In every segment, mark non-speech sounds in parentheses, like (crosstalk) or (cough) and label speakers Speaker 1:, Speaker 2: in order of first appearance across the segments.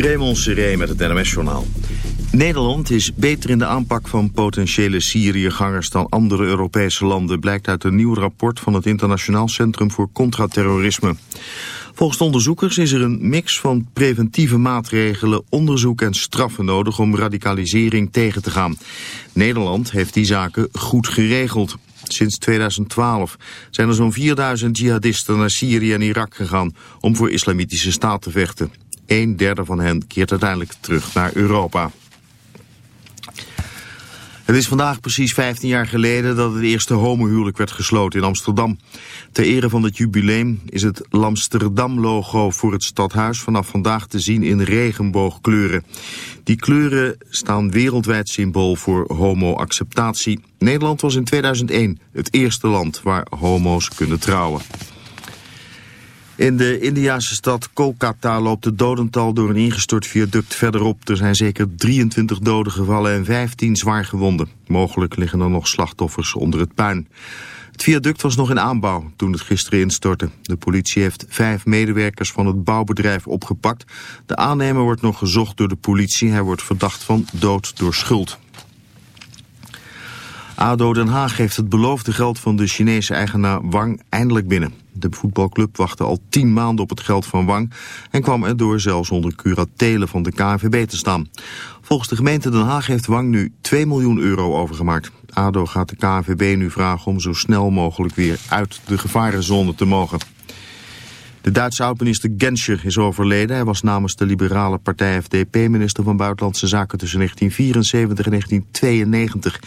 Speaker 1: Raymond Seré met het NMS-journaal. Nederland is beter in de aanpak van potentiële Syriëgangers dan andere Europese landen, blijkt uit een nieuw rapport van het Internationaal Centrum voor Contraterrorisme. Volgens de onderzoekers is er een mix van preventieve maatregelen, onderzoek en straffen nodig om radicalisering tegen te gaan. Nederland heeft die zaken goed geregeld. Sinds 2012 zijn er zo'n 4000 jihadisten naar Syrië en Irak gegaan om voor islamitische staat te vechten. Een derde van hen keert uiteindelijk terug naar Europa. Het is vandaag precies 15 jaar geleden dat het eerste homohuwelijk werd gesloten in Amsterdam. Ter ere van het jubileum is het Lamsterdam-logo voor het stadhuis vanaf vandaag te zien in regenboogkleuren. Die kleuren staan wereldwijd symbool voor homo-acceptatie. Nederland was in 2001 het eerste land waar homo's kunnen trouwen. In de Indiase stad Kolkata loopt het dodental door een ingestort viaduct verderop. Er zijn zeker 23 doden gevallen en 15 zwaar gewonden. Mogelijk liggen er nog slachtoffers onder het puin. Het viaduct was nog in aanbouw toen het gisteren instortte. De politie heeft vijf medewerkers van het bouwbedrijf opgepakt. De aannemer wordt nog gezocht door de politie. Hij wordt verdacht van dood door schuld. ADO Den Haag heeft het beloofde geld van de Chinese eigenaar Wang eindelijk binnen. De voetbalclub wachtte al tien maanden op het geld van Wang... en kwam erdoor zelfs onder curatelen van de KNVB te staan. Volgens de gemeente Den Haag heeft Wang nu 2 miljoen euro overgemaakt. ADO gaat de KNVB nu vragen om zo snel mogelijk weer uit de gevarenzone te mogen. De Duitse oud-minister Genscher is overleden. Hij was namens de liberale partij FDP minister van Buitenlandse Zaken tussen 1974 en 1992.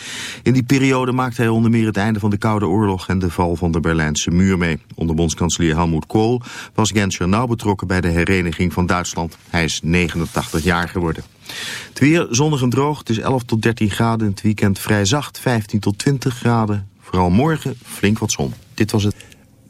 Speaker 1: In die periode maakte hij onder meer het einde van de Koude Oorlog en de val van de Berlijnse muur mee. Onder bondskanselier Helmut Kohl was Genscher nauw betrokken bij de hereniging van Duitsland. Hij is 89 jaar geworden. Het weer zonnig en droog, het is 11 tot 13 graden. In het weekend vrij zacht, 15 tot 20 graden. Vooral morgen flink wat zon. Dit was het.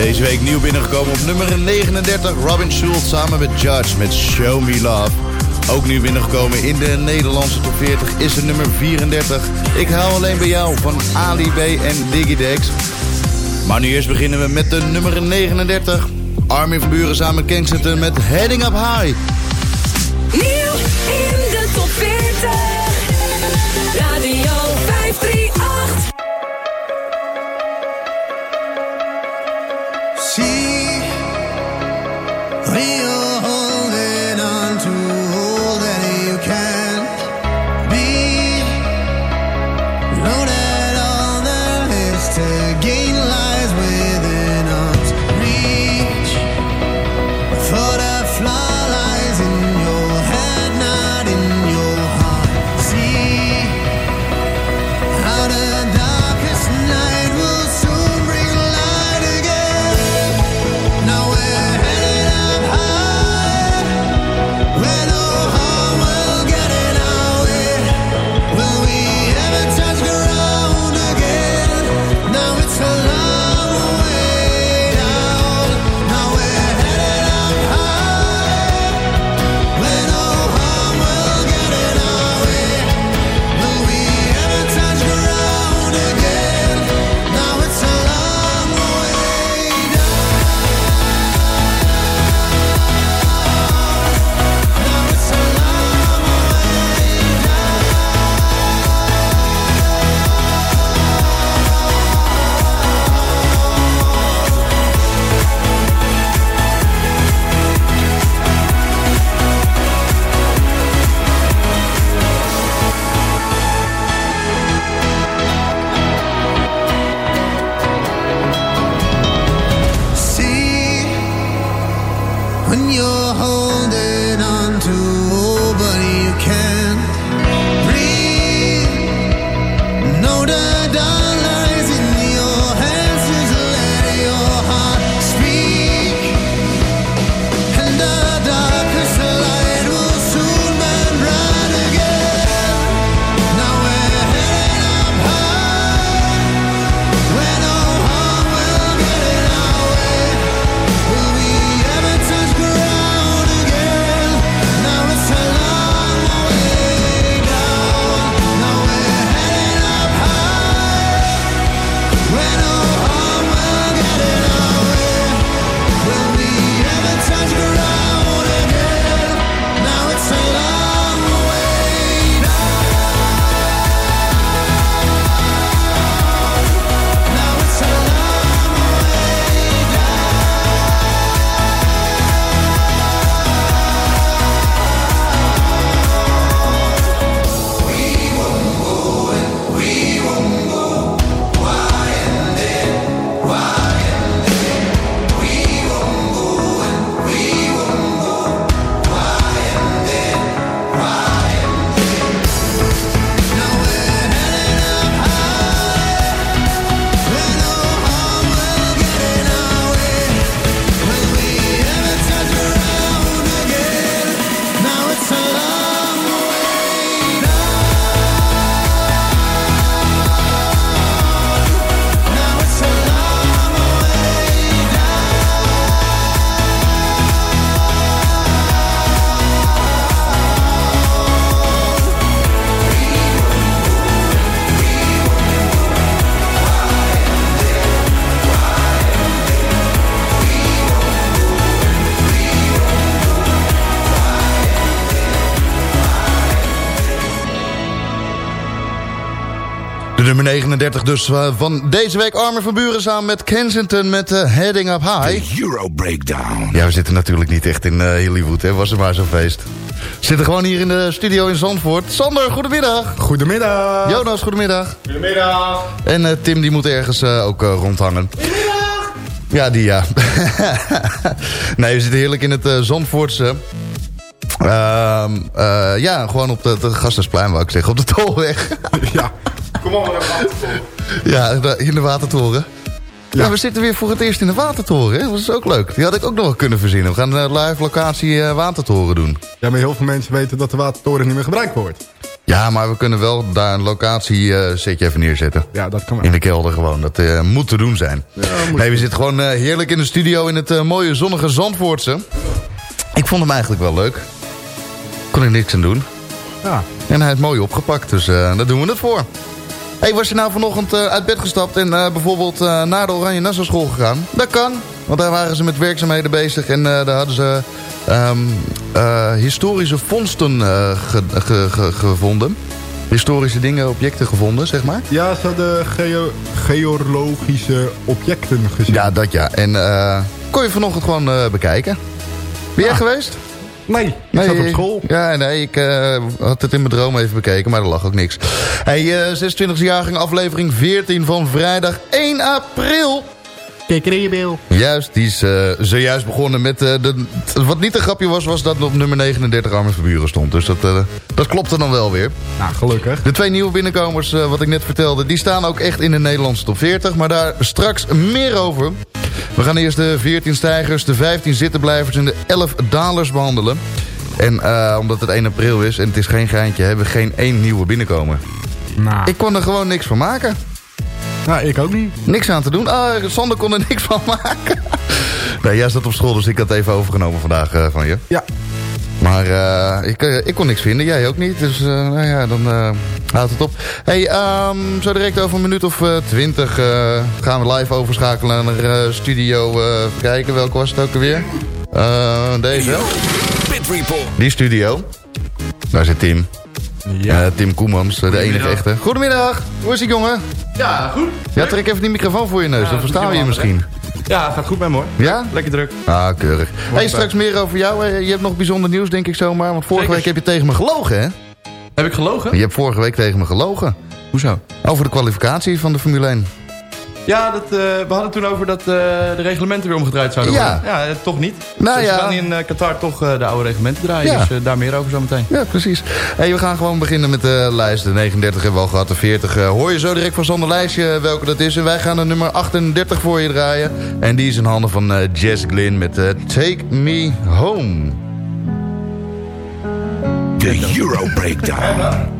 Speaker 2: Deze week nieuw binnengekomen op nummer 39. Robin Schulz samen met Judge met Show Me Love. Ook nieuw binnengekomen in de Nederlandse top 40 is de nummer 34. Ik hou alleen bij jou van Ali B en Diggy Dex. Maar nu eerst beginnen we met de nummer 39. Armin van Buren samen Kensington met Heading Up High. 39 dus eh, van deze week. Armin van Buren samen met Kensington met eh, Heading Up High.
Speaker 3: Euro Breakdown.
Speaker 2: Ja, we zitten natuurlijk niet echt in eh, Hollywood, hè. Was er maar zo'n feest. We zitten gewoon hier in de studio in Zandvoort. Sander, goedemiddag.
Speaker 4: Goedemiddag.
Speaker 2: Jonas, goedemiddag.
Speaker 4: Goedemiddag.
Speaker 2: En eh, Tim, die moet ergens eh, ook eh, rondhangen. Ja, die ja. nee, we zitten heerlijk in het eh, Zandvoortse. Ehm, eh, ja, gewoon op de, de Gasthuisplein, wou ik zeggen. Op de Tolweg.
Speaker 4: Ja, kom op naar watertoren.
Speaker 2: ja, in de Watertoren. Ja. we zitten weer voor het eerst in de Watertoren. Hè? Dat is ook leuk. Die had ik ook nog wel kunnen verzinnen. We gaan een live locatie eh, Watertoren doen.
Speaker 4: Ja, maar heel veel mensen weten dat de watertoren niet meer gebruikt wordt.
Speaker 2: Ja, maar we kunnen wel daar een locatie eh setje even neerzetten.
Speaker 4: Ja, dat kan wel.
Speaker 2: In de kelder gewoon. Dat eh, moet te doen zijn. nee, we zitten gewoon eh, heerlijk in de studio in het eh, mooie zonnige Zandvoortse. Ik vond hem eigenlijk wel leuk. Kon ik niks aan doen.
Speaker 4: Ja.
Speaker 2: En hij is mooi opgepakt, dus eh, daar doen we het voor. Hey, was je nou vanochtend eh, uit bed gestapt en eh, bijvoorbeeld eh, naar de Oranje Nassau school gegaan? Dat kan, want daar waren ze met werkzaamheden bezig en daar hadden ze ehm, eh, historische vondsten ge- ge- ge- gevonden. Historische dingen, objecten gevonden, zeg maar.
Speaker 4: Ja, ze hadden geo geologische objecten gezien.
Speaker 2: Ja, dat ja. En kon je vanochtend gewoon bekijken. Ben jij
Speaker 4: Ah.
Speaker 2: geweest?
Speaker 4: Nee, ik zat op school.
Speaker 2: Ja, nee, ik eh, had het in mijn droom even bekeken, maar er lag ook niks. Hey, eh 26e jaargang, aflevering 14 van vrijdag 1 april.
Speaker 4: Kikkeriebil.
Speaker 2: Juist, die is eh, zojuist begonnen met... eh, de, wat niet een grapje was, was dat op nummer 39 Armin van Buren stond. Dus dat, eh, dat klopte dan wel weer.
Speaker 4: Nou, gelukkig.
Speaker 2: De twee nieuwe binnenkomers, eh, wat ik net vertelde... die staan ook echt in de Nederlandse top 40. Maar daar straks meer over. We gaan eerst de 14 stijgers, de 15 zittenblijvers... en de 11 dalers behandelen. En eh, omdat het 1 april is en het is geen geintje... hebben we geen één nieuwe binnenkomer.
Speaker 4: Nou,
Speaker 2: Ik kon er gewoon niks van maken.
Speaker 4: nou, ik ook niet.
Speaker 2: Niks aan te doen. Ah, Sander kon er niks van maken. (laughs) Nee, jij zat op school, dus ik had het even overgenomen vandaag eh, van je.
Speaker 4: Ja.
Speaker 2: Maar eh, ik, eh, ik kon niks vinden, jij ook niet. Dus eh, nou ja, dan eh, houdt het op. hey, ehm, zo direct over een minuut of twintig eh, gaan we live overschakelen naar studio. eh, kijken, welke was het ook alweer? Eh, deze.
Speaker 3: Pit Report.
Speaker 2: Die studio. Daar zit Tim.
Speaker 4: Ja.
Speaker 2: Tim Koemans, de enige echte. Goedemiddag, hoe is het jongen?
Speaker 5: Ja, goed.
Speaker 2: Ja, trek even die microfoon voor je neus, dan verstaan we je misschien.
Speaker 5: Ja, gaat goed met me hoor.
Speaker 2: Ja?
Speaker 5: Lekker druk.
Speaker 2: Ah, keurig. Hey, straks meer over jou. Eh, Je hebt nog bijzonder nieuws, denk ik zomaar. Want vorige
Speaker 5: Zeker.
Speaker 2: week heb je tegen me gelogen, hè?
Speaker 5: Heb ik gelogen?
Speaker 2: Je hebt vorige week tegen me gelogen.
Speaker 5: Hoezo?
Speaker 2: Over de kwalificatie van de Formule 1.
Speaker 5: Ja, dat, eh, we hadden het toen over dat eh, de reglementen weer omgedraaid zouden
Speaker 2: Ja.
Speaker 5: worden. Ja, eh, toch niet.
Speaker 2: Nou
Speaker 5: dus
Speaker 2: ja.
Speaker 5: we gaan in eh, Qatar toch eh, de oude reglementen draaien.
Speaker 2: Ja.
Speaker 5: Dus daar meer over zometeen.
Speaker 2: Ja, precies. Hey, we gaan gewoon beginnen met de lijst. De 39 hebben we al gehad, de 40. eh, hoor je zo direct van Sander Lijstje welke dat is. En wij gaan de nummer 38 voor je draaien. En die is in handen van eh, Jess Glynn met Take Me Home.
Speaker 3: De Euro Breakdown. (laughs)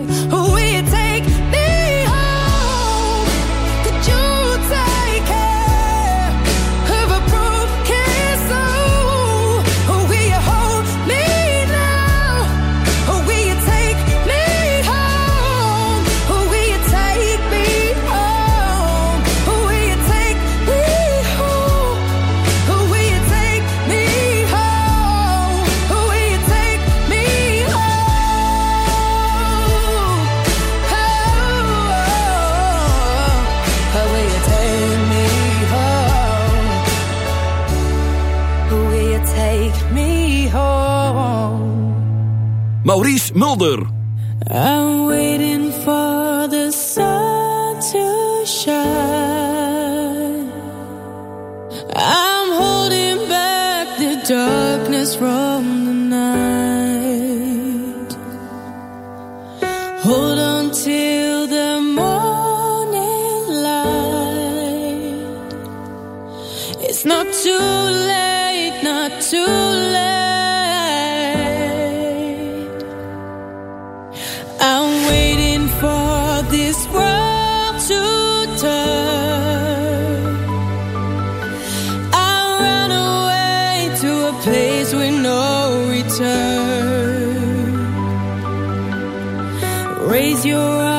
Speaker 3: Mulder.
Speaker 6: I'm your arm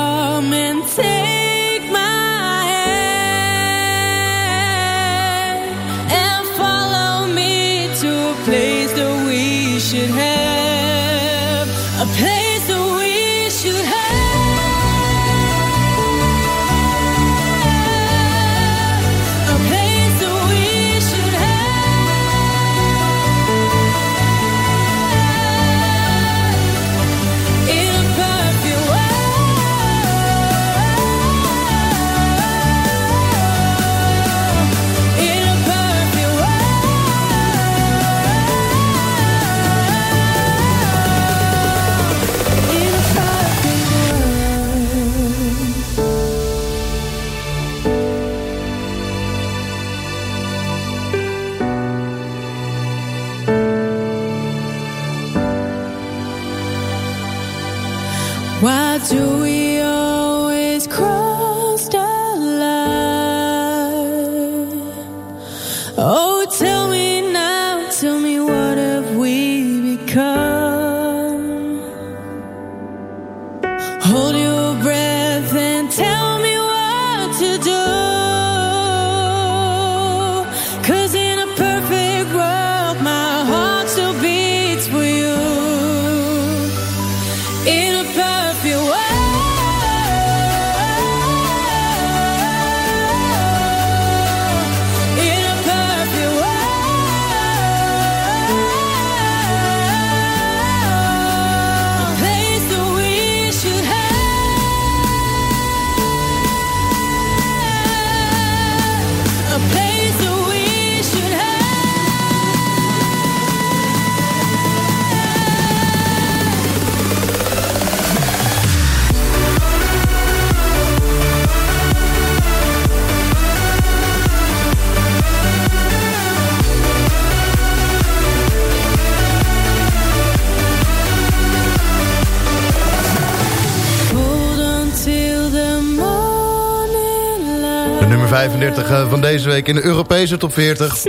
Speaker 2: Eh, van deze week in de Europese top 40.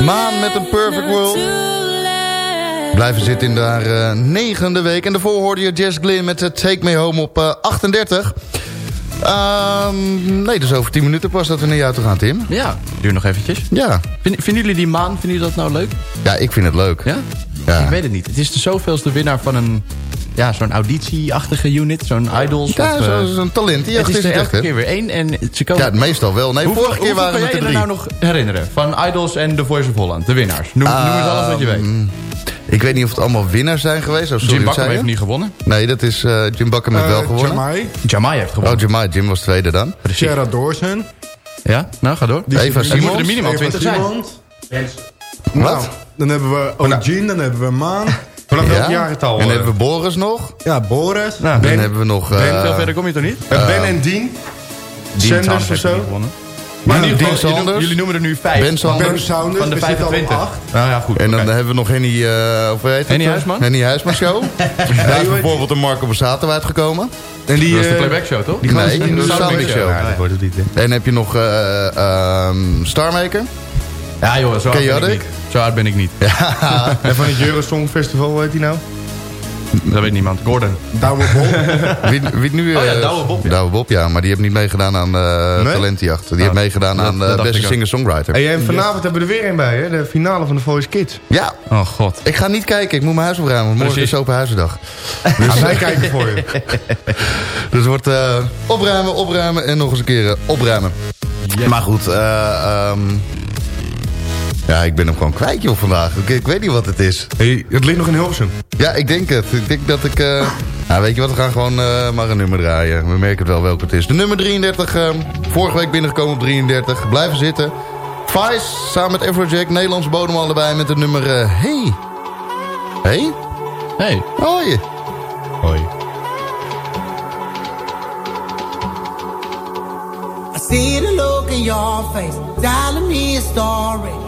Speaker 2: Maan met een perfect world. Blijven zitten in haar eh, negende week. En daarvoor hoorde je Jess Glynn met The Take Me Home op 38. Ehm, nee, dus over 10 minuten pas dat we naar jou toe gaan, Tim.
Speaker 5: Ja, duur nog eventjes.
Speaker 2: Ja.
Speaker 5: Vind, vinden jullie die maan, vinden jullie dat nou leuk?
Speaker 2: Ja, ik vind het leuk.
Speaker 5: Ja?
Speaker 2: ja?
Speaker 5: Ik weet het niet. Het is de zoveelste winnaar van een ja, zo'n auditie-achtige unit, zo'n idols.
Speaker 2: Ja,
Speaker 5: of,
Speaker 2: zo-
Speaker 5: eh,
Speaker 2: zo'n talentenjacht
Speaker 5: Het is er elke keer weer één en ze komen...
Speaker 2: Ja, meestal wel. Nee,
Speaker 5: Hoeveel-
Speaker 2: vorige keer
Speaker 5: hoeveel
Speaker 2: waren
Speaker 5: kan
Speaker 2: het er
Speaker 5: jij
Speaker 2: drie.
Speaker 5: je er nou nog herinneren? Van Idols en The Voice of Holland, de winnaars. Noem, noem eens alles wat je weet.
Speaker 2: Ehm, Ik weet niet of het allemaal winnaars zijn geweest. Oh, sorry,
Speaker 5: Jim
Speaker 2: wat
Speaker 5: Bakker heeft
Speaker 2: je?
Speaker 5: niet gewonnen.
Speaker 2: Nee, dat is eh, Jim Bakker met
Speaker 4: Eh,
Speaker 2: wel gewonnen.
Speaker 4: Jamai.
Speaker 5: Jamai heeft gewonnen.
Speaker 2: Oh, Jamai. Jim was tweede dan.
Speaker 4: Sarah Dawson.
Speaker 5: Ja, nou ga door.
Speaker 4: Die
Speaker 2: Eva Simons.
Speaker 5: er minimaal
Speaker 4: Eva
Speaker 5: 20 zijn.
Speaker 4: Simons. Nou, dan hebben we Eugene, dan hebben we Maan.
Speaker 5: Vanaf
Speaker 2: Ja.
Speaker 5: welk jaargetal?
Speaker 2: En dan
Speaker 5: eh?
Speaker 2: hebben we Boris nog.
Speaker 4: Ja, Boris.
Speaker 5: Nou,
Speaker 2: Dan
Speaker 5: Ben,
Speaker 2: hebben we nog...
Speaker 5: ben,
Speaker 2: eh,
Speaker 5: veel verder kom je toch niet?
Speaker 4: Eh, ben en Dean.
Speaker 5: Dean
Speaker 4: Sanders of zo.
Speaker 5: Maar in
Speaker 2: Ja,
Speaker 5: geval, jullie,
Speaker 2: Sanders.
Speaker 5: jullie noemen er nu vijf.
Speaker 2: Ben Sanders.
Speaker 4: Ben Saunders.
Speaker 5: Van de
Speaker 4: we zitten al op
Speaker 5: 25.
Speaker 4: acht.
Speaker 5: Nou ja, goed.
Speaker 2: En dan
Speaker 5: oké.
Speaker 2: hebben we nog Henny... eh of hoe heet het?
Speaker 5: Henny? Huisman?
Speaker 2: Henny Huisman Show. (laughs) Daar is bijvoorbeeld een Marco Borsato uitgekomen.
Speaker 4: En die,
Speaker 5: Dat is de
Speaker 4: eh,
Speaker 5: playback show, toch?
Speaker 2: Die nee,
Speaker 4: in
Speaker 2: de
Speaker 4: de
Speaker 2: Soundmix Show.
Speaker 5: Ja, dat wordt het niet.
Speaker 2: En heb je nog eh, ehm, Starmaker.
Speaker 5: Ja joh, zo hard ben ik niet. Zo hard ben ik niet.
Speaker 4: En van het Eurosong Festival, hoe heet die nou?
Speaker 5: Dat weet niemand. Gordon.
Speaker 4: Douwe Bol. (laughs)
Speaker 2: Wie, wie nu,
Speaker 5: Oh ja,
Speaker 2: eh,
Speaker 5: Douwe Bob, ja.
Speaker 2: Douwe Bob, ja. Maar die heeft niet meegedaan aan uh,
Speaker 4: Nee?
Speaker 2: Talentenjacht. Die
Speaker 5: Oh,
Speaker 2: heeft meegedaan
Speaker 5: dat-
Speaker 2: aan
Speaker 5: dat
Speaker 2: uh,
Speaker 5: dacht
Speaker 2: Beste. Singer-Songwriter.
Speaker 4: Hey, en vanavond hebben we er weer een bij, hè? De finale van de Voice Kids.
Speaker 2: Ja,
Speaker 5: Oh god.
Speaker 2: ik ga niet kijken. Ik moet mijn huis opruimen. Morgen
Speaker 5: Precies.
Speaker 2: is open huizendag. (laughs)
Speaker 4: Dus wij kijken voor je. (laughs)
Speaker 2: Dus het wordt eh, opruimen, opruimen en nog eens een keer eh, opruimen. Maar goed, eh, ehm, ja, ik ben hem gewoon kwijt joh vandaag. Ik, ik weet niet wat het is.
Speaker 4: Hey, het ligt nog in Hilversum.
Speaker 2: Ja, ik denk het. Ik denk dat ik... eh, nou, weet je wat, we gaan gewoon eh, maar een nummer draaien. We merken het wel welke het is. De nummer 33, eh, vorige week binnengekomen op 33. Blijven zitten. Vice, samen met Afrojack, Nederlandse bodem allebei met de nummer... hey. Hey?
Speaker 5: Hey.
Speaker 2: Hoi.
Speaker 5: Hoi.
Speaker 7: I see the look in your face, telling me a story.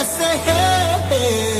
Speaker 7: me? I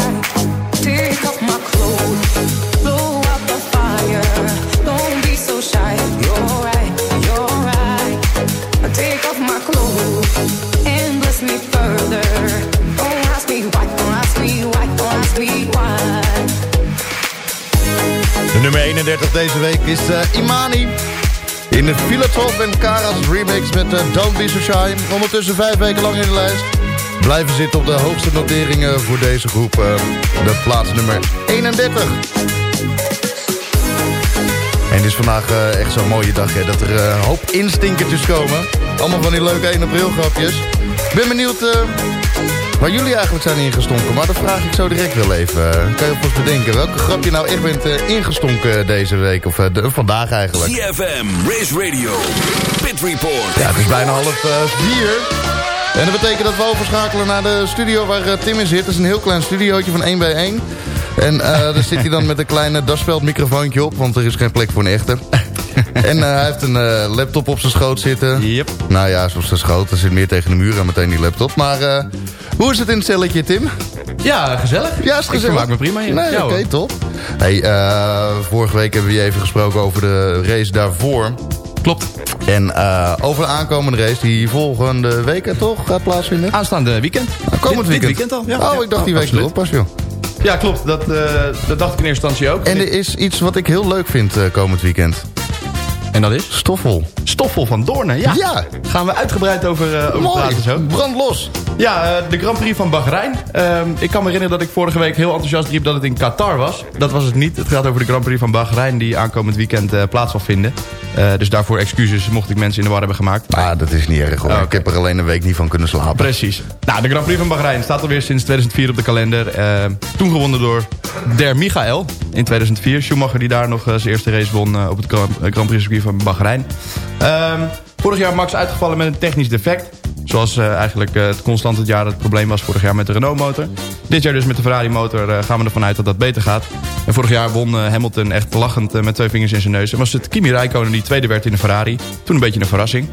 Speaker 2: Nummer 31 deze week is eh, Imani. In de Filatov en Karas remix met eh, Don't Be So. Ondertussen vijf weken lang in de lijst. Blijven zitten op de hoogste noteringen voor deze groep. eh, de plaats nummer 31. En het is vandaag echt zo'n mooie dag hè, dat er een hoop instinkertjes komen. Allemaal van die leuke 1 april grapjes. Ik ben benieuwd waar jullie eigenlijk zijn ingestonken. Maar dat vraag ik zo direct wel even. Kan je alvast bedenken welke grap je nou echt bent eh, ingestonken deze week? Of eh, de- vandaag eigenlijk.
Speaker 3: CFM, Race Radio, Pit Report.
Speaker 2: Ja, het is bijna half eh, vier. En dat betekent dat we overschakelen naar de studio waar Tim in zit. Het is een heel klein studiootje van 1 bij 1. En eh, (laughs) daar zit hij dan met een klein daspeld microfoontje op, want er is geen plek voor een echte. (laughs) en eh, hij heeft een eh, laptop op zijn schoot zitten.
Speaker 5: Yep.
Speaker 2: Nou ja, op zijn schoot. Er zit meer tegen de muur aan meteen die laptop. Maar eh, hoe is het in het celletje, Tim?
Speaker 5: Ja, gezellig.
Speaker 2: Ja, is het
Speaker 5: Ik
Speaker 2: gezellig?
Speaker 5: vermaak me prima hier.
Speaker 2: Nee,
Speaker 5: Ja,
Speaker 2: oké, top. Hey, eh, vorige week hebben we je even gesproken over de race daarvoor.
Speaker 5: Klopt.
Speaker 2: En eh, over de aankomende race die volgende week toch gaat plaatsvinden?
Speaker 5: Aanstaande weekend.
Speaker 2: komend
Speaker 5: Dit- dit
Speaker 2: weekend.
Speaker 5: weekend al, ja.
Speaker 2: Oh,
Speaker 5: Ja,
Speaker 2: ik dacht die week erop pas, joh.
Speaker 5: Ja, klopt. Dat, eh, dat dacht ik in eerste instantie ook.
Speaker 2: En er is iets wat ik heel leuk vind komend weekend.
Speaker 5: En dat is?
Speaker 2: Stoffel.
Speaker 5: Stoffel van Doornen, ja.
Speaker 2: Ja.
Speaker 5: Gaan we uitgebreid over, eh over praten zo.
Speaker 2: Brand los.
Speaker 5: Ja, eh, de Grand Prix van Bahrein. Ehm, ik kan me herinneren dat ik vorige week heel enthousiast riep dat het in Qatar was. Dat was het niet. Het gaat over de Grand Prix van Bahrein die aankomend weekend eh, plaats zal vinden. Eh, dus daarvoor excuses mocht ik mensen in de war hebben gemaakt.
Speaker 2: Ah, dat is niet erg hoor.
Speaker 5: Oh,
Speaker 2: Ik heb er alleen een week niet van kunnen slapen.
Speaker 5: Precies. Nou, de Grand Prix van Bahrein staat alweer sinds 2004 op de kalender. Eh, toen gewonnen door Der Michael in 2004. Schumacher die daar nog zijn eerste race won op het Grand Prix circuit van Bahrein. Ehm, vorig jaar Max uitgevallen met een technisch defect. Zoals eh, eigenlijk eh, het constant het jaar het probleem was vorig jaar met de Renault motor. Dit jaar dus met de Ferrari motor eh, gaan we ervan uit dat dat beter gaat. En vorig jaar won Hamilton echt lachend met twee vingers in zijn neus. En was het Kimi Räikkönen die tweede werd in de Ferrari. Toen een beetje een verrassing.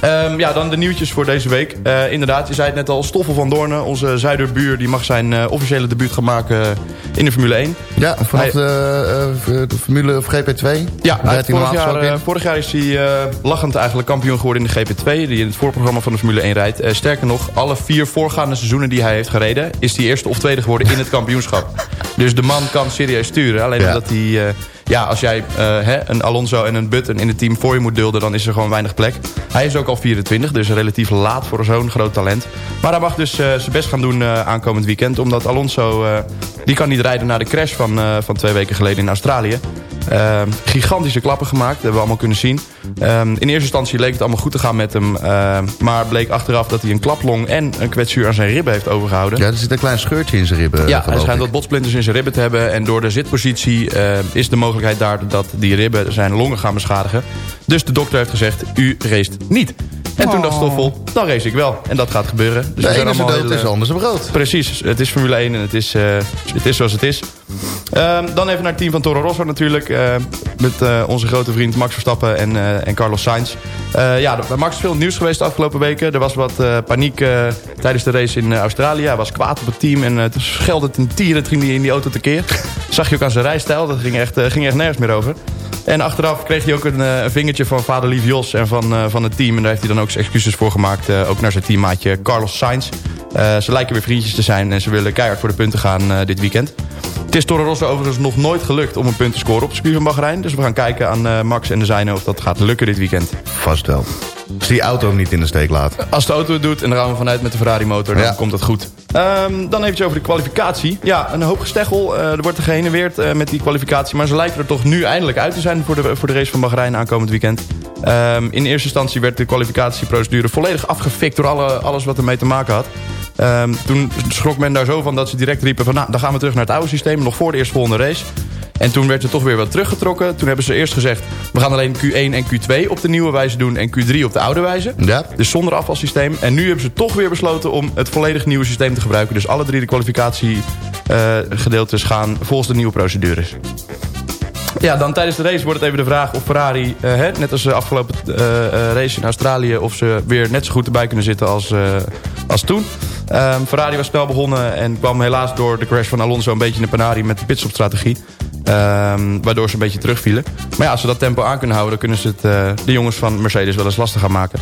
Speaker 5: Ehm, ja, dan de nieuwtjes voor deze week. Eh, inderdaad, je zei het net al, Stoffel van Doornen, onze zuiderbuur... die mag zijn eh, officiële debuut gaan maken in de Formule 1.
Speaker 2: Ja, vanaf
Speaker 5: Hij-
Speaker 2: de, eh, de Formule of GP2.
Speaker 5: Ja, hij vorig, jaar, vorig jaar is hij lachend eigenlijk kampioen geworden in de GP2... die in het voorprogramma van de Formule 1 rijdt. Sterker nog, alle vier voorgaande seizoenen die hij heeft gereden... is hij eerste of tweede geworden in het (laughs) kampioenschap. Dus de man kan serieus sturen. Alleen
Speaker 2: Ja.
Speaker 5: omdat hij... ja, als jij hè, een Alonso en een Button in het team voor je moet dulden... dan is er gewoon weinig plek. Hij is ook al 24, dus relatief laat voor zo'n groot talent. Maar hij mag dus eh, zijn best gaan doen eh, aankomend weekend... omdat Alonso, eh, die kan niet rijden na de crash van, van twee weken geleden in Australië. Ehm, gigantische klappen gemaakt, dat hebben we allemaal kunnen zien. Ehm, in eerste instantie leek het allemaal goed te gaan met hem... ehm, maar bleek achteraf dat hij een klaplong en een kwetsuur aan zijn ribben heeft overgehouden.
Speaker 2: Ja, er zit een klein scheurtje in zijn ribben.
Speaker 5: Ja, hij schijnt wat botsplinters in zijn ribben te hebben. En door de zitpositie is de mogelijkheid daar dat die ribben zijn longen gaan beschadigen. Dus de dokter heeft gezegd, u race niet. En toen dacht Stoffel, dan race ik wel. En dat gaat gebeuren. Dus
Speaker 2: De ene is dood, is
Speaker 5: eh,
Speaker 2: anders een brood.
Speaker 5: Precies, het is Formule 1 en het is, eh, het is zoals het is. Ehm, dan even naar het team van Toro Rosso natuurlijk. eh, met eh, onze grote vriend Max Verstappen en, eh, en Carlos Sainz. Ja, bij Max is veel nieuws geweest de afgelopen weken. Er was wat paniek tijdens de race in Australië. Hij was kwaad op het team en uh, het scheldend en tierend ging hij in die auto tekeer. (laughs) Zag je ook aan zijn rijstijl, dat ging echt, ging echt nergens meer over. En achteraf kreeg hij ook een, een vingertje van vader Lief Jos en van, van het team. En daar heeft hij dan ook zijn excuses voor gemaakt. ook naar zijn teammaatje Carlos Sainz. Eh, ze lijken weer vriendjes te zijn en ze willen keihard voor de punten gaan eh, dit weekend. Het is Toro Rosso overigens nog nooit gelukt om een punt te scoren op circuit van Bahrein. Dus we gaan kijken aan eh, Max en de zijne of dat gaat lukken dit weekend.
Speaker 2: Vast wel. Als die auto hem niet in de steek laat.
Speaker 5: Als de auto het doet en daar gaan we vanuit met de Ferrari motor, dan
Speaker 2: Ja.
Speaker 5: komt dat goed. Ehm, dan eventjes over de kwalificatie. Ja, een hoop gesteggel. Er wordt er geheen en weer eh, met die kwalificatie. Maar ze lijken er toch nu eindelijk uit te zijn voor de, voor de race van Bahrein aankomend weekend. Ehm, in eerste instantie werd de kwalificatieprocedure volledig afgefikt door alle, alles wat ermee te maken had. Ehm, toen schrok men daar zo van dat ze direct riepen van... nou, dan gaan we terug naar het oude systeem, nog voor de eerstvolgende race. En toen werd er toch weer wat teruggetrokken. Toen hebben ze eerst gezegd... we gaan alleen Q1 en Q2 op de nieuwe wijze doen... en Q3 op de oude wijze.
Speaker 2: Ja.
Speaker 5: Dus zonder afvalsysteem. En nu hebben ze toch weer besloten om het volledig nieuwe systeem te gebruiken. Dus alle drie de kwalificatiegedeeltes gaan volgens de nieuwe procedures. Ja, dan tijdens de race wordt het even de vraag of Ferrari, eh, hè, net als de afgelopen eh, eh, race in Australië... of ze weer net zo goed erbij kunnen zitten als, als toen. Ehm, Ferrari was snel begonnen en kwam helaas door de crash van Alonso... een beetje in de panarie met de pitstopstrategie. Ehm, waardoor ze een beetje terugvielen. Maar ja, als ze dat tempo aan kunnen houden... kunnen ze het eh, de jongens van Mercedes wel eens lastig gaan maken.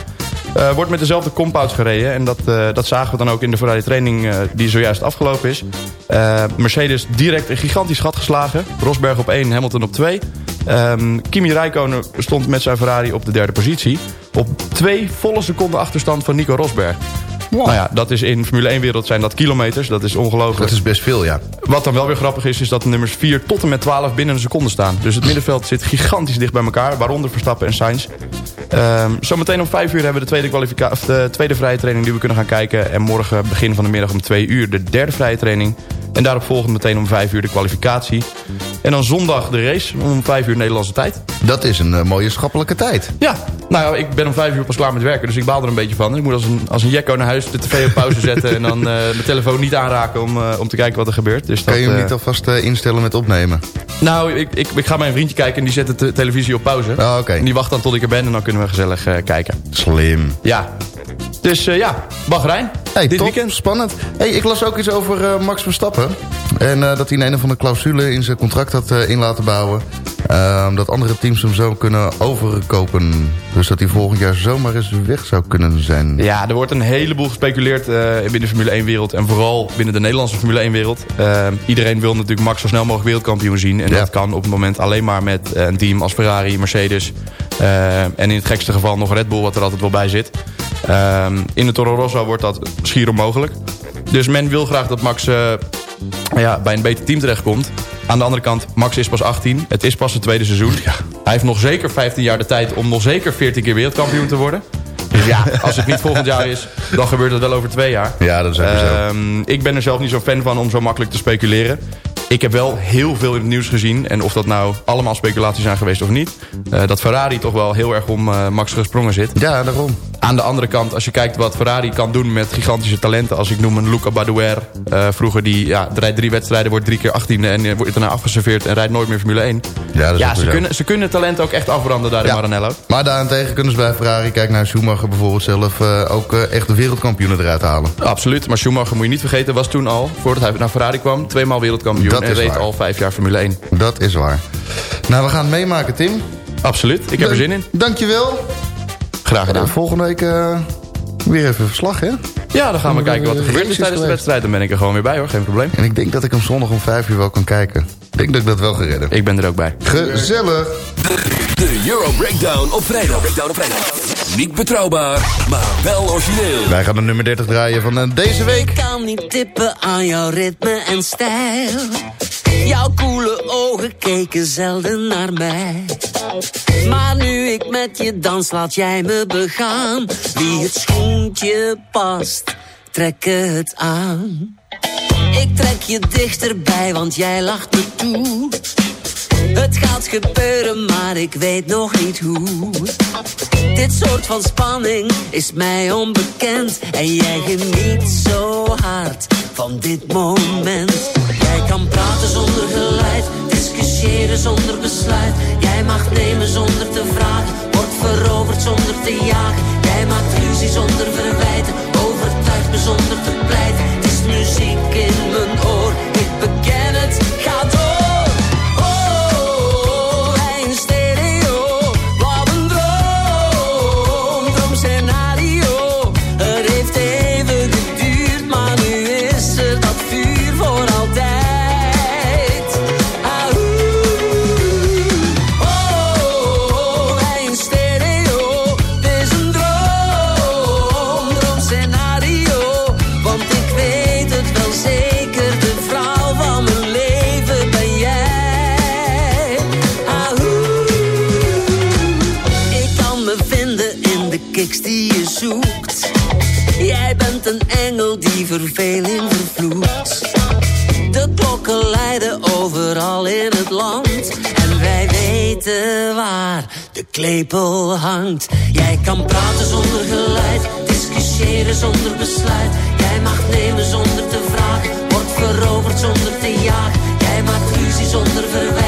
Speaker 5: Eh, wordt met dezelfde compounds gereden. En dat, eh, dat zagen we dan ook in de Ferrari training die zojuist afgelopen is. Eh, Mercedes direct een gigantisch gat geslagen. Rosberg op 1, Hamilton op 2. Ehm, Kimi Räikkönen stond met zijn Ferrari op de derde positie. Op twee volle seconden achterstand van Nico Rosberg. Nou ja, dat is in Formule 1 wereld zijn dat kilometers. Dat is ongelooflijk.
Speaker 2: Dat is best veel, ja.
Speaker 5: Wat dan wel weer grappig is, is dat de nummers 4 tot en met 12 binnen een seconde staan. Dus het middenveld zit gigantisch dicht bij elkaar. Waaronder Verstappen en Sainz. Ehm, zometeen om 5 uur hebben we de tweede, de tweede vrije training die we kunnen gaan kijken. En morgen begin van de middag om 2 uur de derde vrije training. En daarop volgend meteen om 5 uur de kwalificatie. En dan zondag de race om 5 uur Nederlandse tijd.
Speaker 2: Dat is een eh, mooie schappelijke tijd.
Speaker 5: Ja, nou ja, ik ben om 5 uur pas klaar met werken. Dus ik baal er een beetje van. Ik moet als een, als een jekko naar huis de tv op pauze zetten. en dan eh, mijn telefoon niet aanraken om, eh, om te kijken wat er gebeurt. Dus
Speaker 2: Kan
Speaker 5: dat,
Speaker 2: je hem niet alvast instellen met opnemen?
Speaker 5: nou, ik, ik, ik ga bij een vriendje kijken en die zet de te- televisie op pauze.
Speaker 2: Oké.
Speaker 5: En die wacht dan tot ik er ben en dan kunnen we gezellig kijken.
Speaker 2: Slim.
Speaker 5: Ja. Dus eh, ja, Bahrein.
Speaker 2: Hey,
Speaker 5: dit
Speaker 2: top,
Speaker 5: weekend.
Speaker 2: spannend. Hey, ik las ook iets over eh, Max Verstappen. En eh, dat hij een of andere clausule in zijn contract had in laten bouwen. Ehm, dat andere teams hem zo kunnen overkopen. Dus dat hij volgend jaar zomaar eens weg zou kunnen zijn.
Speaker 5: Ja, er wordt een heleboel gespeculeerd eh, binnen de Formule 1-wereld. En vooral binnen de Nederlandse Formule 1-wereld. iedereen wil natuurlijk Max zo snel mogelijk wereldkampioen zien. En
Speaker 2: Ja.
Speaker 5: dat kan op het moment alleen maar met een team als Ferrari, Mercedes. Eh, en in het gekste geval nog Red Bull, wat er altijd wel bij zit. Ehm, in de Toro Rosso wordt dat schier onmogelijk. Dus men wil graag dat Max eh, ja, bij een beter team terechtkomt. Aan de andere kant, Max is pas 18. Het is pas zijn tweede seizoen. Hij heeft nog zeker 15 jaar de tijd om nog zeker 14 keer wereldkampioen te worden. Dus ja, als het niet volgend jaar is, dan gebeurt het wel over twee jaar.
Speaker 2: Ja, dat is ook zo.
Speaker 5: Ehm, ik ben er zelf niet zo fan van om zo makkelijk te speculeren. Ik heb wel heel veel in het nieuws gezien. En of dat nou allemaal speculaties zijn geweest of niet. eh, dat Ferrari toch wel heel erg om eh, Max gesprongen zit.
Speaker 2: Ja, daarom.
Speaker 5: Aan de andere kant, als je kijkt wat Ferrari kan doen met gigantische talenten... als ik noem een Luca Badouer, eh, vroeger die ja, rijdt drie wedstrijden... wordt drie keer achttiende en eh, wordt daarna afgeserveerd... en rijdt nooit meer Formule 1.
Speaker 2: Ja, dat is
Speaker 5: ja ze, kunnen, ze kunnen talent ook echt afbranden daar in Maranello.
Speaker 2: Maar daarentegen kunnen ze bij Ferrari, kijk naar Schumacher bijvoorbeeld zelf... eh, ook echt de wereldkampioenen eruit halen.
Speaker 5: Absoluut, maar Schumacher moet je niet vergeten... was toen al, voordat hij naar Ferrari kwam... tweemaal wereldkampioen
Speaker 2: Dat
Speaker 5: en reed
Speaker 2: waar.
Speaker 5: al vijf jaar Formule 1.
Speaker 2: Dat is waar. Nou, we gaan het meemaken, Tim.
Speaker 5: Absoluut, ik heb er zin in.
Speaker 2: Dankjewel.
Speaker 5: Graag gedaan.
Speaker 2: Volgende week eh, weer even verslag, hè?
Speaker 5: Ja, dan gaan we kijken wat er gebeurt is tijdens de wedstrijd. Dan ben ik er gewoon weer bij hoor, geen probleem.
Speaker 2: En ik denk dat ik hem zondag om vijf uur wel kan kijken. Ik denk dat ik dat wel ga redden.
Speaker 5: Ik ben er ook bij.
Speaker 2: Gezellig.
Speaker 3: De Euro Breakdown op vrijdag. Breakdown op vrijdag. Niet betrouwbaar, maar wel origineel.
Speaker 2: Wij gaan de nummer 30 draaien van eh, deze week.
Speaker 8: Ik kan niet tippen aan jouw ritme en stijl. Jouw koele ogen keken zelden naar mij. Maar nu ik met je dans, laat jij me begaan. Wie het schoentje past, trek het aan. Ik trek je dichterbij, want jij lacht me toe. Het gaat gebeuren, maar ik weet nog niet hoe. Dit soort van spanning is mij onbekend. En jij geniet zo hard van dit moment. Jij kan praten zonder geluid, discussiëren zonder besluit. Jij mag nemen zonder te vragen, wordt veroverd zonder te jagen. Jij maakt ruzie zonder verwijten, overtuigt me zonder te pleiten. Het is muziek in mijn oor, verveling vervloekt. De klokken leiden overal in het land. En wij weten waar de klepel hangt. Jij kan praten zonder geluid, discussiëren zonder besluit. Jij mag nemen zonder te vragen, wordt veroverd zonder te jagen. Jij maakt ruzie zonder verwijten,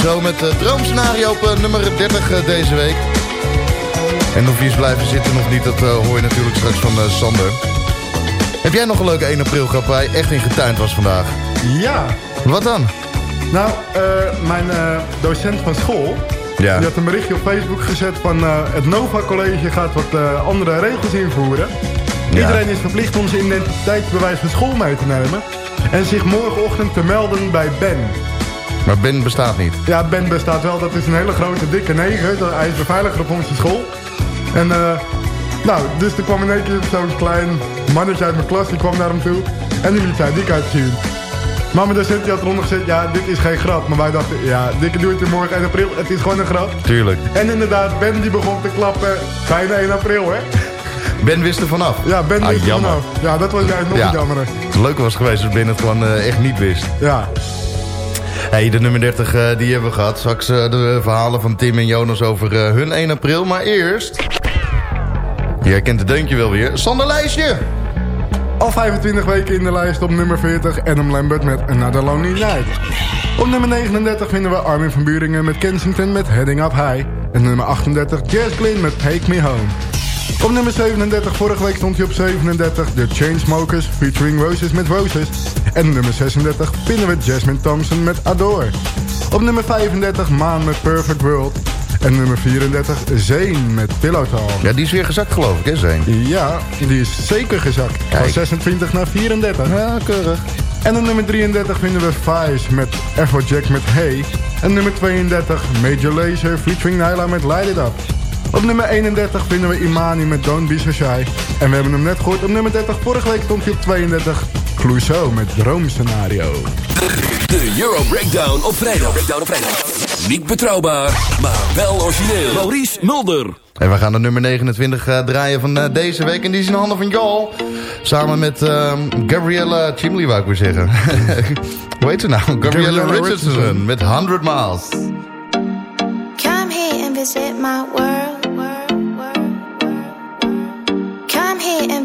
Speaker 2: Zo met het droomscenario op eh, nummer 30 eh, deze week. En of je is blijven zitten nog niet, dat eh, hoor je natuurlijk straks van Sander. Heb jij nog een leuke 1 april grap waar je echt in getuind was vandaag?
Speaker 4: Ja.
Speaker 2: Wat dan?
Speaker 4: Nou, mijn docent van school, Die had een berichtje op Facebook gezet van het Nova College gaat wat andere regels invoeren. Iedereen is verplicht om zijn identiteitsbewijs van school mee te nemen. En zich morgenochtend te melden bij Ben.
Speaker 2: Maar Ben bestaat niet.
Speaker 4: Ja, Ben bestaat wel. Dat is een hele grote, dikke neger. Hij is beveiliger op onze school. En eh, nou, dus er kwam in één keer zo'n klein mannetje uit mijn klas. Die kwam naar hem toe. En die liet zijn dik uitzien. Maar mijn docent die had eronder gezet, ja, dit is geen grap. Maar wij dachten, ja, dikke doe het morgen 1 april. Het is gewoon een grap.
Speaker 2: Tuurlijk.
Speaker 4: En inderdaad, Ben die begon te klappen. Bijna 1 april, hè?
Speaker 2: Ben wist er vanaf.
Speaker 4: Ja, Ben
Speaker 2: Ah,
Speaker 4: wist er
Speaker 2: jammer.
Speaker 4: vanaf. Ja, dat was juist nog
Speaker 2: Ja.
Speaker 4: jammer.
Speaker 2: Het leuke was geweest als Ben het gewoon eh, echt niet wist.
Speaker 4: Ja.
Speaker 2: Hey, de nummer 30 eh, die hebben we gehad. Straks eh, de verhalen van Tim en Jonas over eh, hun 1 april. Maar eerst... Je herkent het deuntje wel weer. Sander Lijstje!
Speaker 4: Al 25 weken in de lijst op nummer 40 Adam Lambert met Another Lonely Night. Op nummer 39 vinden we Armin van Buringen met Kensington met Heading Up High. En nummer 38 Jazz Glynn met Take Me Home. Op nummer 37, vorige week stond hij op 37, The Chainsmokers featuring Roses met Roses. En nummer 36 vinden we Jasmine Thompson met Adore. Op nummer 35 Maan met Perfect World. En nummer 34 Zane met Pillow Talk.
Speaker 2: Ja, die is weer gezakt geloof ik, hè Zeen?
Speaker 4: Ja, die is zeker gezakt. Van 26 naar 34.
Speaker 2: Ja, keurig.
Speaker 4: En op nummer 33 vinden we Vice met Afrojack met Hey. En nummer 32 Major Lazer featuring Nyla met Light It Up. Op nummer 31 vinden we Imani met Don't Be So Shy. En we hebben hem net gehoord op nummer 30. Vorige week stond hij op 32. Clouseau met Droomscenario.
Speaker 3: De Euro Breakdown op vrijdag. Breakdown op vrijdag. Niet betrouwbaar, maar wel origineel. Maurice Mulder.
Speaker 2: En we gaan de nummer 29 eh, draaien van eh, deze week. En die is in handen van Jol. Samen met ehm, Gabriella Chimley, wou ik weer zeggen. (laughs) Hoe heet ze nou? Gabriella,
Speaker 4: Gabriella
Speaker 2: Richardson,
Speaker 4: Richardson.
Speaker 2: met 100 Miles.
Speaker 9: Come here and visit my world.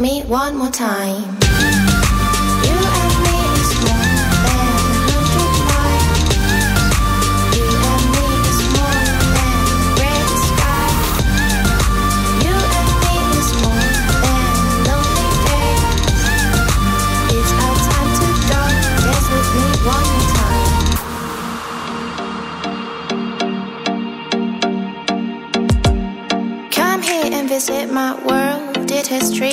Speaker 9: me one more time. You and me is more than hundred miles. You and me is more than sky. You and me is more than lonely days. It's our time to go. Dance with me one more time. Come here and visit my world. Did history,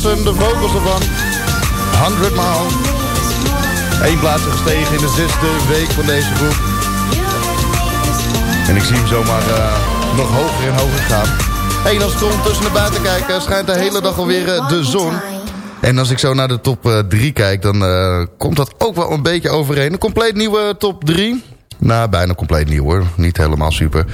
Speaker 2: De vocals ervan. 100 Miles. Eén plaats gestegen in de zesde week van deze groep. En ik zie hem zomaar eh, nog hoger en hoger gaan. En als ik ondertussen naar buiten kijk, eh, schijnt de hele dag alweer eh, de zon. En als ik zo naar de top 3 kijk, dan komt dat ook wel een beetje overeen. Een compleet nieuwe top 3. Nou, bijna compleet nieuw hoor. Niet helemaal super.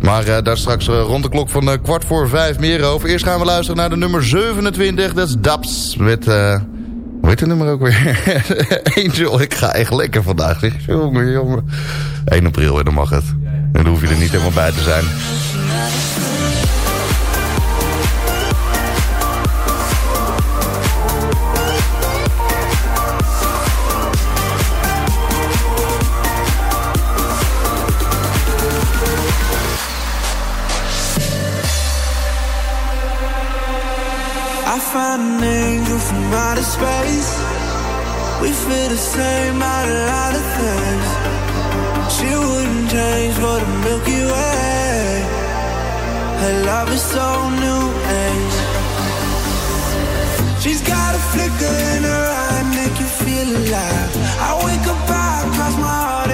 Speaker 2: Maar eh, daar straks eh, rond de klok van eh, kwart voor vijf meer over. Eerst gaan we luisteren naar de nummer 27. Dat is Daps met... hoe heet het nummer ook weer? (laughs) Angel, ik ga echt lekker vandaag. Jongen, jongen. 1 april, en dan mag het. En dan hoef je er niet helemaal bij te zijn.
Speaker 10: Found an angel from outer space. We feel the same about a lot of things. She wouldn't change for the Milky Way. Her love is so new age. She's got a flicker in her eye, make you feel alive. I wake up, I cross my heart,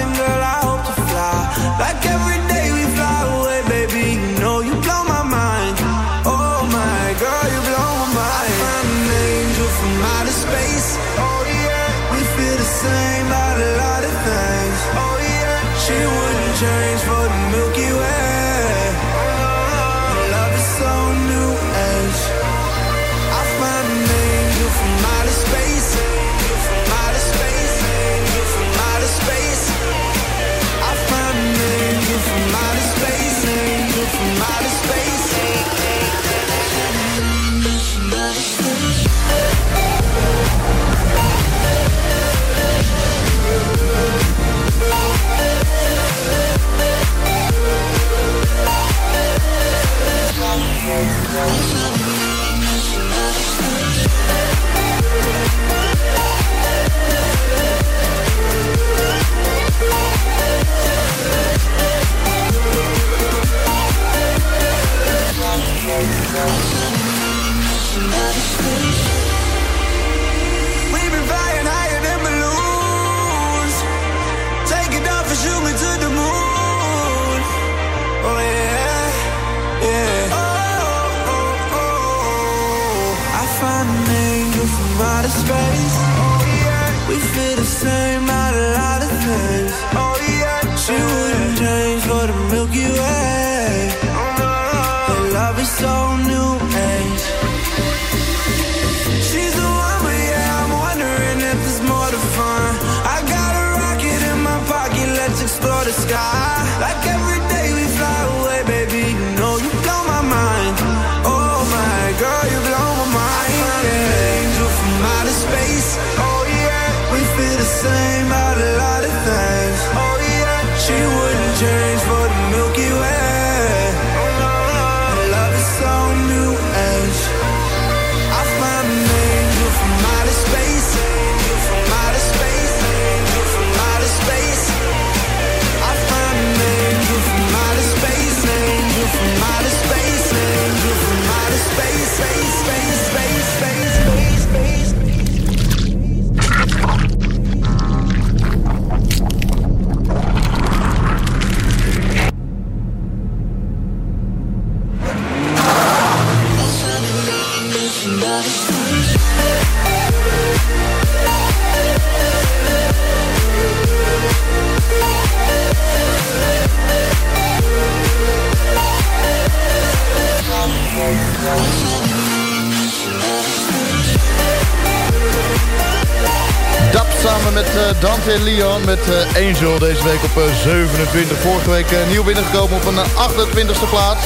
Speaker 2: samen met eh, Dante en Leon met eh, Angel deze week op eh, 27. Vorige week eh, nieuw binnengekomen op een eh, 28e plaats.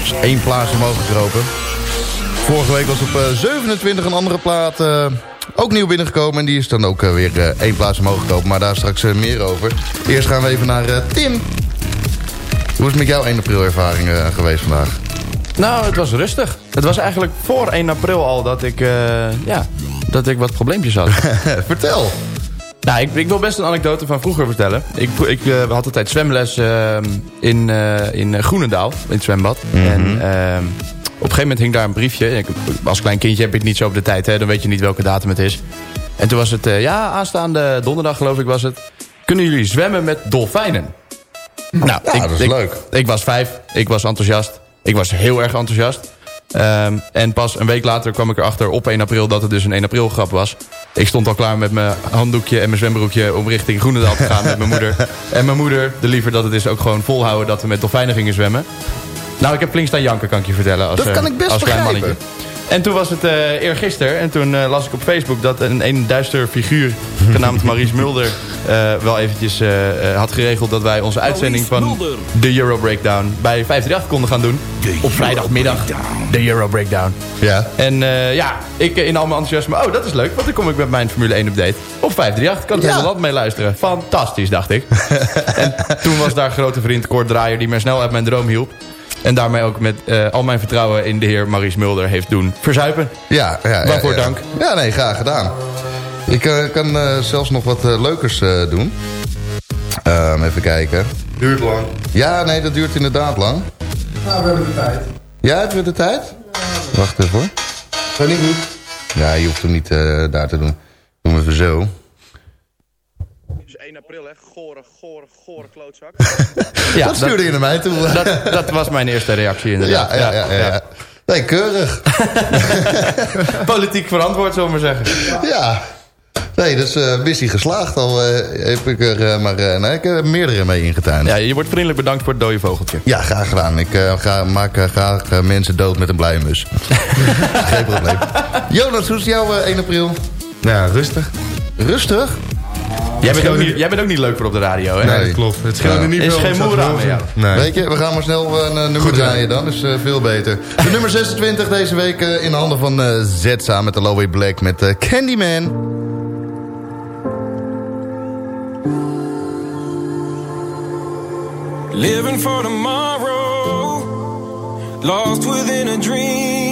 Speaker 2: Dus één plaats omhoog gekropen. Vorige week was op eh, 27 een andere plaat eh, ook nieuw binnengekomen. En die is dan ook eh, weer eh, één plaats omhoog gekropen. Maar daar straks eh, meer over. Eerst gaan we even naar eh, Tim. Hoe is het met jouw 1 april ervaring eh, geweest vandaag?
Speaker 5: Nou, het was rustig. Het was eigenlijk voor 1 april al dat ik, eh, ja, dat ik wat probleempjes had. (laughs)
Speaker 2: Vertel.
Speaker 5: Nou, ik, ik wil best een anekdote van vroeger vertellen. Ik, ik eh, had altijd zwemles eh, in, eh, in Groenendaal, in het zwembad. En eh, op een gegeven moment hing daar een briefje. Ik, als klein kindje heb je het niet zo op de tijd, hè, dan weet je niet welke datum het is. En toen was het, eh, ja, aanstaande donderdag geloof ik was het. Kunnen jullie zwemmen met dolfijnen? Nou,
Speaker 2: Ja, dat is
Speaker 5: ik,
Speaker 2: leuk.
Speaker 5: Ik was vijf, ik was enthousiast. Ik was heel erg enthousiast. Ehm, en pas een week later kwam ik erachter op 1 april dat het dus een 1 april grap was. Ik stond al klaar met mijn handdoekje en mijn zwembroekje om richting Groenendaal te gaan met mijn moeder. (laughs) En mijn moeder, de liever dat het is, ook gewoon volhouden dat we met dolfijnen gingen zwemmen. Nou, ik heb flink staan janken, kan ik je vertellen. Als,
Speaker 2: Dat
Speaker 5: eh,
Speaker 2: kan ik best
Speaker 5: als klein
Speaker 2: begrijpen.
Speaker 5: mannetje. En toen was het eh eergisteren. En toen eh, las ik op Facebook dat een, een duister figuur... (laughs) genaamd Maurice Mulder... eh, wel eventjes had geregeld dat wij onze uitzending van de Euro Breakdown... bij 538 konden gaan doen. Op vrijdagmiddag. De Euro Breakdown.
Speaker 2: Ja.
Speaker 5: En eh, ja, ik in al mijn enthousiasme... Oh, dat is leuk, want dan kom ik met mijn Formule 1 update. Op 538 kan het hele land mee luisteren. Fantastisch, dacht ik. (laughs) en toen was daar grote vriend Kort Draaier... die mij snel uit mijn droom hielp. En daarmee ook met eh, al mijn vertrouwen in de heer Maurice Mulder heeft doen verzuipen.
Speaker 2: Ja, ja,
Speaker 5: Waarvoor
Speaker 2: ja, ja.
Speaker 5: dank.
Speaker 2: Ja, nee, graag gedaan. Ik eh, kan eh, zelfs nog wat leukers eh, doen. Ehm, even kijken.
Speaker 11: Duurt lang.
Speaker 2: Ja, nee, dat duurt inderdaad lang.
Speaker 11: Nou, we hebben de tijd.
Speaker 2: Ja, hebben we de tijd? Wacht even hoor.
Speaker 11: Ga niet goed.
Speaker 2: Ja, je hoeft hem niet eh, daar te doen. Doen we even zo.
Speaker 12: Dus 1 april, hè? Gore, gore, gore klootzak. (laughs)
Speaker 5: Ja,
Speaker 2: dat stuurde je naar mij toe. (laughs)
Speaker 5: Dat, dat was mijn eerste reactie inderdaad.
Speaker 2: Ja, ja, ja. ja, Nee, keurig. (laughs)
Speaker 5: Politiek verantwoord, zullen we maar zeggen.
Speaker 2: Ja. Nee, dus eh missie geslaagd al. eh, heb ik er eh, maar eh, nee, ik heb er meerdere mee ingetuind.
Speaker 5: Ja, je wordt vriendelijk bedankt voor het dode vogeltje.
Speaker 2: Ja, graag gedaan. Ik eh, ga, maak graag mensen dood met een blije mus. Geen probleem. Jonas, hoe is jouw eh, 1 april?
Speaker 11: Ja, rustig.
Speaker 2: Rustig?
Speaker 5: Jij bent, ook niet, jij bent ook niet leuk voor op de radio, hè?
Speaker 11: Nee, dat klopt. Het scheelde
Speaker 2: Ja.
Speaker 11: niet
Speaker 5: Er is
Speaker 11: veel.
Speaker 5: geen moer aan.
Speaker 11: Nee.
Speaker 2: Weet je, we gaan maar snel eh, een eh, nummer draaien dan. is eh, veel beter. De nummer 26 deze week eh, in de handen van eh Z samen met Aloe Black met eh, Candyman.
Speaker 13: Living for tomorrow, lost within a dream.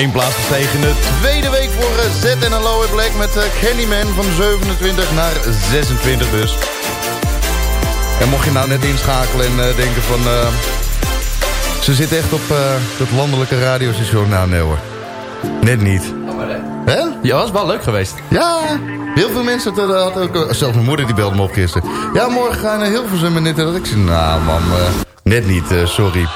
Speaker 2: Eén plaats gestegen de tweede week voor eh, Z en Aloe Black met eh, Candyman van 27 naar 26 dus. En mocht je nou net inschakelen en eh, denken van... ze zit echt op eh dat landelijke radiostation. Nou, nee hoor. Net niet. Hè?
Speaker 5: Ja, was wel leuk geweest.
Speaker 2: Ja, heel veel mensen hadden had ook... Zelfs mijn moeder die belde me op gisteren. Ja, morgen ga je naar Hilversum en dit en dat. Ik zei, nou man, net niet, sorry.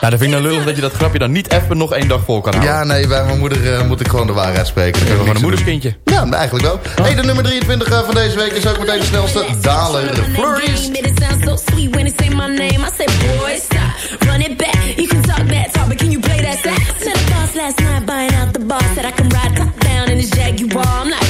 Speaker 5: Nou, dan vind ik nou lullig dat je dat grapje dan niet even nog één dag vol kan houden.
Speaker 2: Ja, nee, bij mijn moeder eh, moet ik gewoon de waarheid spreken. Ik
Speaker 5: gewoon een moederskindje.
Speaker 2: Ja, eigenlijk wel. Hey, de nummer 23 eh, van deze week is ook meteen de snelste. Daler Flurries.
Speaker 14: Last night buying out the bar. Said I can ride top down in his Jaguar. I'm like,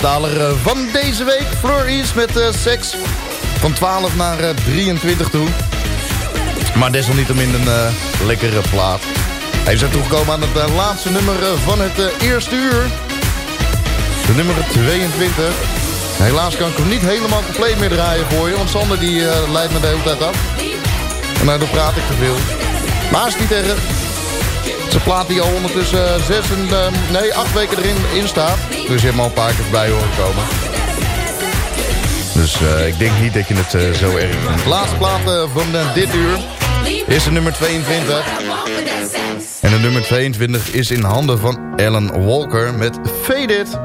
Speaker 2: Nederlandstaler eh, van deze week. Fleur East met uh, seks van 12 naar eh, uh, 23 toe. Maar desalniettemin een lekkere plaat. Hij is toegekomen aan het laatste nummer van het eerste uur. De nummer 22. Helaas kan ik hem niet helemaal compleet meer draaien voor je. Want Sander die leidt me de hele tijd af. En daar praat ik te veel. Maar is niet erg. Het is een plaat die al ondertussen zes en, nee, acht weken erin in staat dus helemaal een paar keer bij horen komen. Dus eh, ik denk niet dat je het eh, zo erg vindt. Laatste plaat eh, van dit uur is de nummer 22. En de nummer 22 is in handen van Alan Walker met Faded.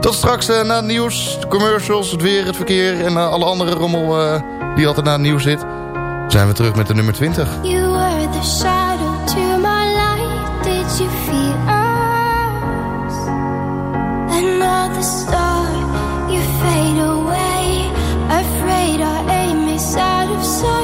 Speaker 2: Tot straks na het nieuws, de commercials, het weer, het verkeer en alle andere rommel die altijd na het nieuws zit. Zijn we terug met de nummer 20.
Speaker 15: star, you fade away. Afraid our aim is out of sight.